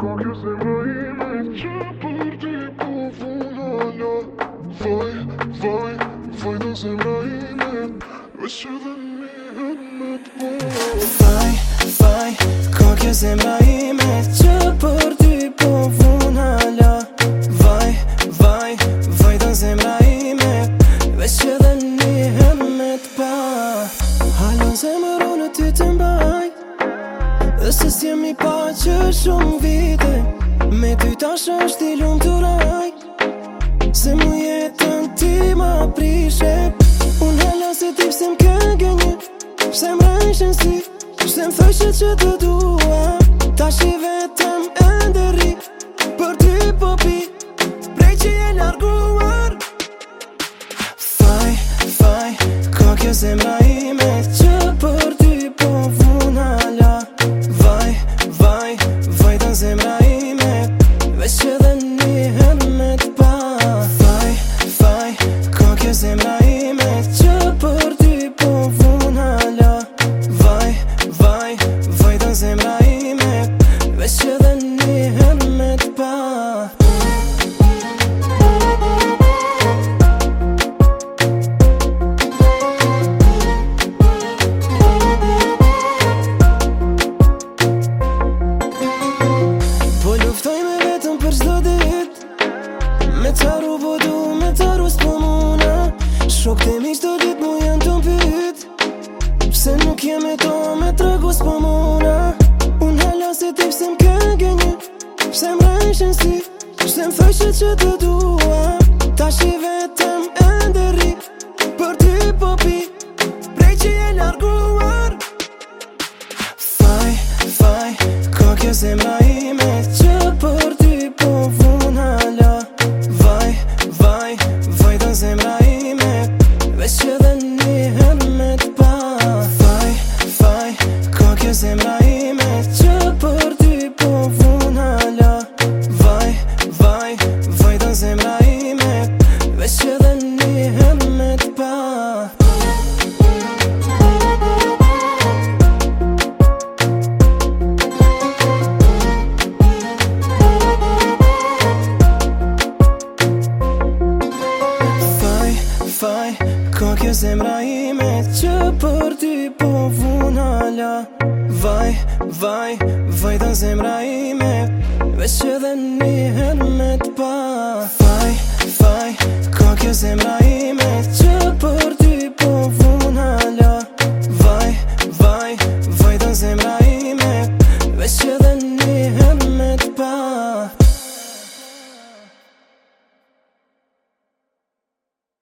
Ka kjo se më ime që për ti po funa nja po Vaj, vaj, vaj në se më ime Vesh edhe mi e me të Vaj, vaj, ka kjo se ime që për po funa nja Vaj, vaj, vaj në se ime Vesh edhe mi e me të po Halon se më ti të mbaj Dhe se si e pa që shumë vite Me ty ta shë është i lumë të raj Se mu jetën ti ma prishe Unë hella se ti pëse më këngë një Pëse më rejshën si Pëse më thëjshë që të dua Ta shi vetëm e ndëri Për ty po pi Prej që e larguar Faj, faj, ka kjo zemra i me Që për ty po vunala Zemra i me, veq taru vodu, me taru s'pëmuna Shok të mi qdo dit mu jenë të mpyt Pse nuk jem e to, me tregu s'pëmuna Unë hella se ti pse m'ke gënjë Pse m'rejshën si Pse m'fejshën që të dua Ta shivë Vesh edhe një herë me t'pa Faj, faj Kokë e zemra ime Që për ti povun ala Vaj, vaj Vaj të zemra ime Vesh edhe një herë me t'pa Faj, faj using my image